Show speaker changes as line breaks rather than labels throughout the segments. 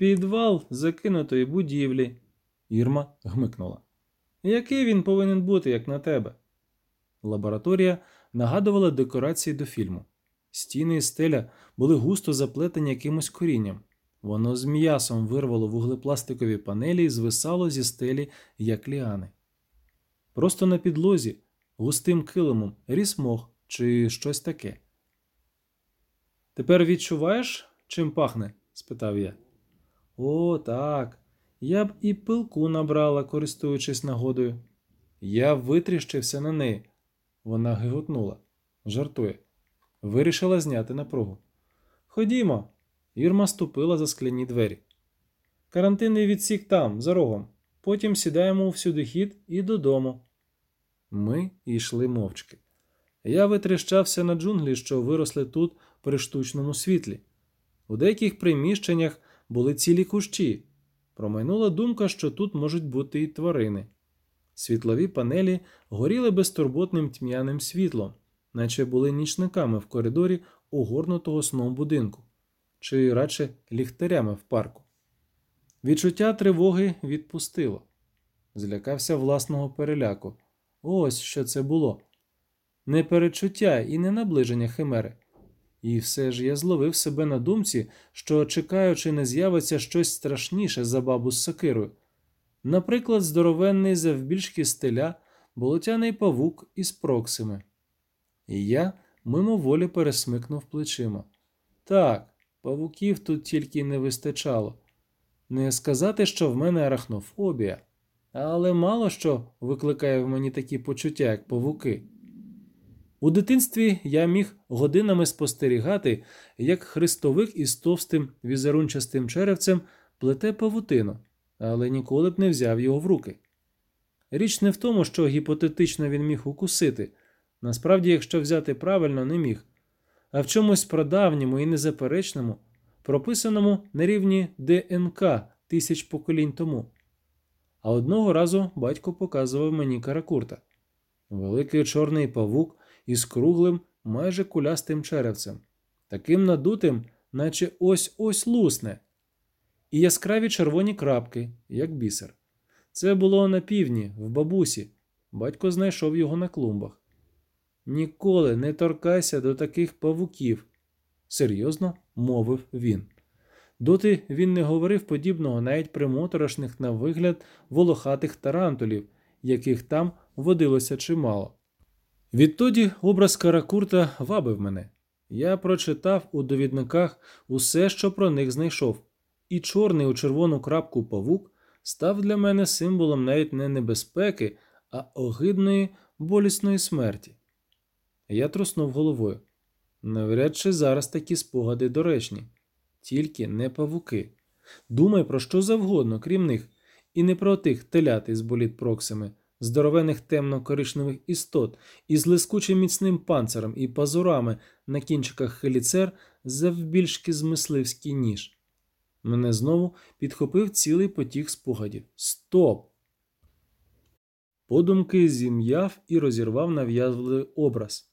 Підвал закинутої будівлі. Ірма гмикнула. Який він повинен бути, як на тебе? Лабораторія нагадувала декорації до фільму. Стіни і стеля були густо заплетені якимось корінням. Воно з м'ясом вирвало вуглепластикові панелі і звисало зі стелі, як ліани. Просто на підлозі, густим килимом, ріс мох чи щось таке. Тепер відчуваєш, чим пахне? спитав я. О, так. Я б і пилку набрала, користуючись нагодою. Я витріщився на неї. Вона гиготнула. Жартує. Вирішила зняти напругу. Ходімо. Ірма ступила за скляні двері. Карантинний відсік там, за рогом. Потім сідаємо у всюдихід і додому. Ми йшли мовчки. Я витріщався на джунглі, що виросли тут при штучному світлі. У деяких приміщеннях були цілі кущі. Промайнула думка, що тут можуть бути і тварини. Світлові панелі горіли безтурботним тьмяним світлом, наче були нічниками в коридорі огорнутого сном будинку, чи радше ліхтарями в парку. Відчуття тривоги відпустило. Злякався власного переляку. Ось що це було. Не перечуття і не наближення химери. І все ж я зловив себе на думці, що, чекаючи, не з'явиться щось страшніше за бабу з сокирою. Наприклад, здоровенний завбільшки стеля, болотяний павук із проксими. І я мимоволі пересмикнув плечима. Так, павуків тут тільки не вистачало. Не сказати, що в мене арахнофобія, але мало що викликає в мені такі почуття, як павуки. У дитинстві я міг годинами спостерігати, як хрестовик із товстим візерунчастим черевцем плете павутину, але ніколи б не взяв його в руки. Річ не в тому, що гіпотетично він міг укусити, насправді, якщо взяти правильно, не міг, а в чомусь прадавньому і незаперечному, прописаному на рівні ДНК тисяч поколінь тому. А одного разу батько показував мені каракурта. Великий чорний павук із круглим, майже кулястим черевцем, таким надутим, наче ось ось лусне, і яскраві червоні крапки, як бісер. Це було на півдні, в бабусі. Батько знайшов його на клумбах. Ніколи не торкайся до таких павуків, серйозно мовив він. Доти він не говорив подібного навіть при моторошних на вигляд волохатих тарантулів, яких там водилося чимало. Відтоді образ Каракурта вабив мене. Я прочитав у довідниках усе, що про них знайшов, і чорний у червону крапку павук став для мене символом навіть не небезпеки, а огидної болісної смерті. Я труснув головою. Навряд чи зараз такі спогади доречні, тільки не павуки. Думай про що завгодно, крім них, і не про тих телят із боліт проксими, здоровених темно-коричневих істот із лискучим міцним панциром і пазурами на кінчиках хеліцер завбільшки з мисливський ніж. Мене знову підхопив цілий потік спогадів. Стоп! Подумки зім'яв і розірвав нав'язливий образ.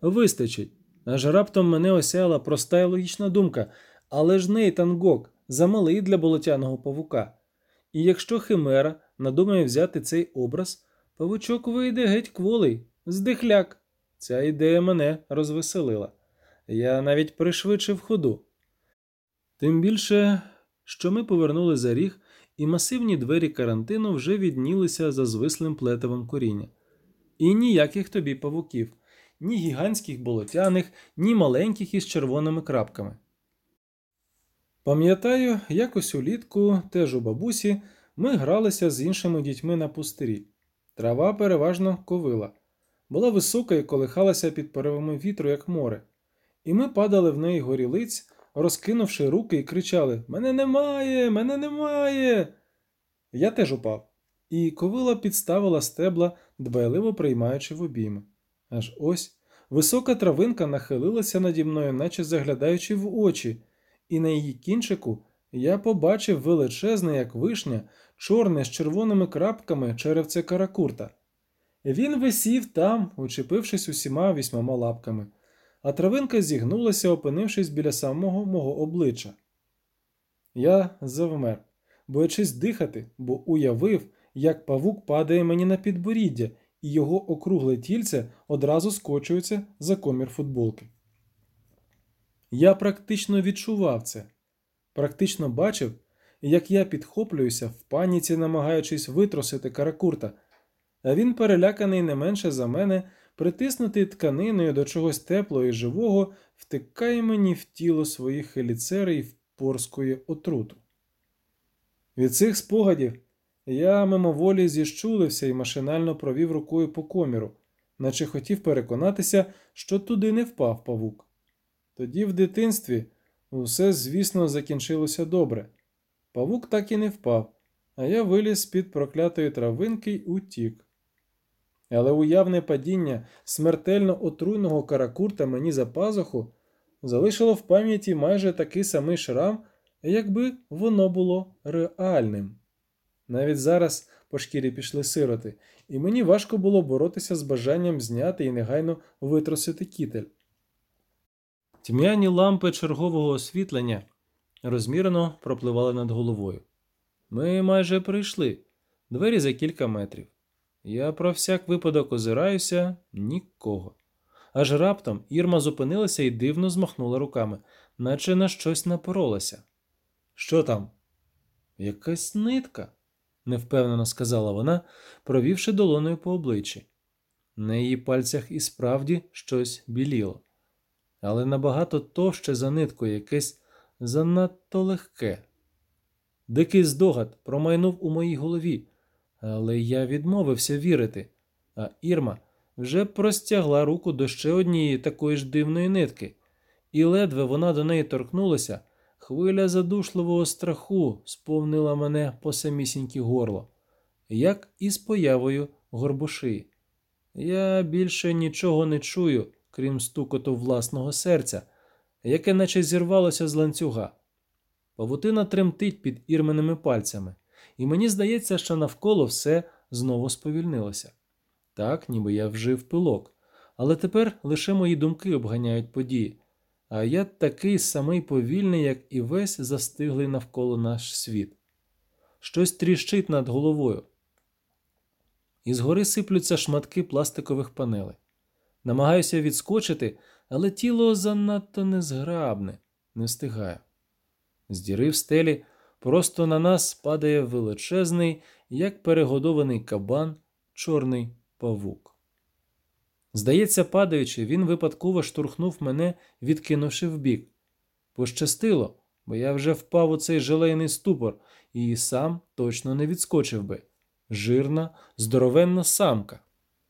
Вистачить. Аж раптом мене осяяла проста і логічна думка, але ж Нейтан Гок замалий для болотяного павука. І якщо Химера надумає взяти цей образ, павучок вийде геть кволий, здихляк. Ця ідея мене розвеселила. Я навіть пришвидшив ходу. Тим більше, що ми повернули за ріг, і масивні двері карантину вже віднілися за звислим плетивом коріння. І ніяких тобі павуків, ні гігантських болотяних, ні маленьких із червоними крапками. Пам'ятаю, якось улітку, теж у бабусі, ми гралися з іншими дітьми на пустирі. Трава переважно ковила, була висока і колихалася під поривами вітру, як море, і ми падали в неї горілиць, розкинувши руки і кричали Мене немає, мене немає. Я теж упав, і ковила підставила стебла, дбайливо приймаючи в обійми. Аж ось висока травинка нахилилася наді мною, наче заглядаючи в очі, і на її кінчику я побачив величезне, як вишня, чорне з червоними крапками черевце каракурта. Він висів там, учепившись усіма вісьмома лапками, а травинка зігнулася, опинившись біля самого мого обличчя. Я завмер, боячись дихати, бо уявив, як павук падає мені на підборіддя, і його округле тільце одразу скочується за комір футболки. Я практично відчував це, практично бачив, як я підхоплююся в паніці, намагаючись витросити каракурта, а він, переляканий не менше за мене, притиснутий тканиною до чогось теплого і живого, втикає мені в тіло своїх хеліцери і впорскує отруту. Від цих спогадів я мимоволі зіщулився і машинально провів рукою по коміру, наче хотів переконатися, що туди не впав павук. Тоді в дитинстві усе, звісно, закінчилося добре. Павук так і не впав, а я виліз з-під проклятої травинки й утік. Але уявне падіння смертельно отруйного каракурта мені за пазуху залишило в пам'яті майже такий самий шрам, якби воно було реальним. Навіть зараз по шкірі пішли сироти, і мені важко було боротися з бажанням зняти і негайно витросити кітель. Тьмяні лампи чергового освітлення розмірено пропливали над головою. Ми майже прийшли, двері за кілька метрів. Я про всяк випадок озираюся нікого. Аж раптом Ірма зупинилася і дивно змахнула руками, наче на щось напоролася. Що там? Якась нитка, невпевнено сказала вона, провівши долоною по обличчі. На її пальцях і справді щось біліло, але набагато товще за ниткою якесь занадто легке. Дикий здогад промайнув у моїй голові, але я відмовився вірити, а Ірма вже простягла руку до ще однієї такої ж дивної нитки, і ледве вона до неї торкнулася, хвиля задушливого страху сповнила мене по самісіньке горло, як і з появою горбуши. Я більше нічого не чую, крім стукоту власного серця, яке наче зірвалося з ланцюга. Павутина тремтить під ірменими пальцями, і мені здається, що навколо все знову сповільнилося. Так, ніби я вжив пилок, але тепер лише мої думки обганяють події, а я такий самий повільний, як і весь застиглий навколо наш світ. Щось тріщить над головою. Із гори сиплються шматки пластикових панелей. Намагаюся відскочити, але тіло занадто незграбне, не встигаю. З діри в стелі просто на нас падає величезний, як перегодований кабан, чорний павук. Здається, падаючи, він випадково штурхнув мене, відкинувши вбік. Пощастило, бо я вже впав у цей желейний ступор і сам точно не відскочив би. Жирна, здоровенна самка,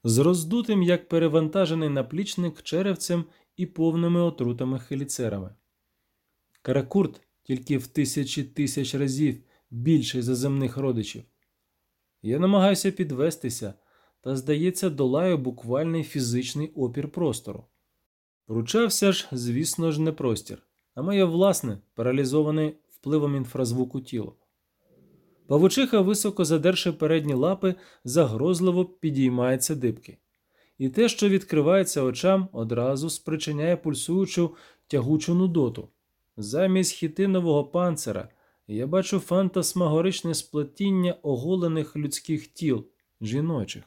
з роздутим, як перевантажений наплічник черевцем і повними отрутами хеліцерами. Каракурт тільки в тисячі тисяч разів більший за земних родичів. Я намагаюся підвестися та, здається, долаю буквальний фізичний опір простору. Ручався ж, звісно ж, не простір, а моє власне, паралізоване впливом інфразвуку тіло. Павучиха, високо задерши передні лапи, загрозливо підіймається дибки. І те, що відкривається очам, одразу спричиняє пульсуючу тягучу нудоту. Замість хітинового панцира я бачу фантасмагоричне сплетіння оголених людських тіл, жіночих,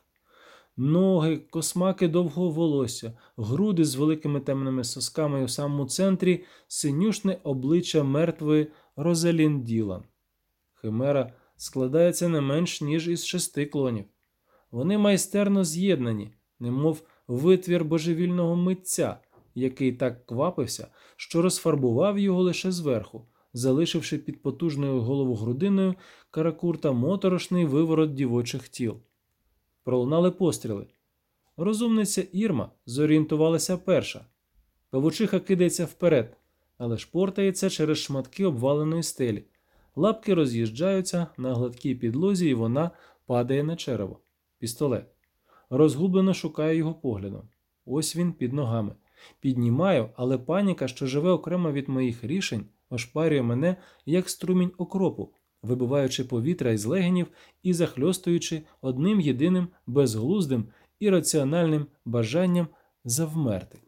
ноги, космаки довгого волосся, груди з великими темними сосками у самому центрі, синюшне обличчя мертвої Розалін Ділан. Химера складається не менш ніж із шести клонів. Вони майстерно з'єднані, немов витвір божевільного митця, який так квапився, що розфарбував його лише зверху, залишивши під потужною головогрудиною каракурта моторошний виворот дівочих тіл. Пролунали постріли. Розумниця Ірма зорієнтувалася перша. Павучиха кидається вперед, але шпортається через шматки обваленої стелі. Лапки роз'їжджаються на гладкій підлозі, і вона падає на черево. Пістолет. Розгублено шукаю його поглядом. Ось він під ногами. Піднімаю, але паніка, що живе окремо від моїх рішень, ошпарює мене як струмінь окропу, вибиваючи повітря із легенів і захльостуючи одним єдиним безглуздим і раціональним бажанням завмерти.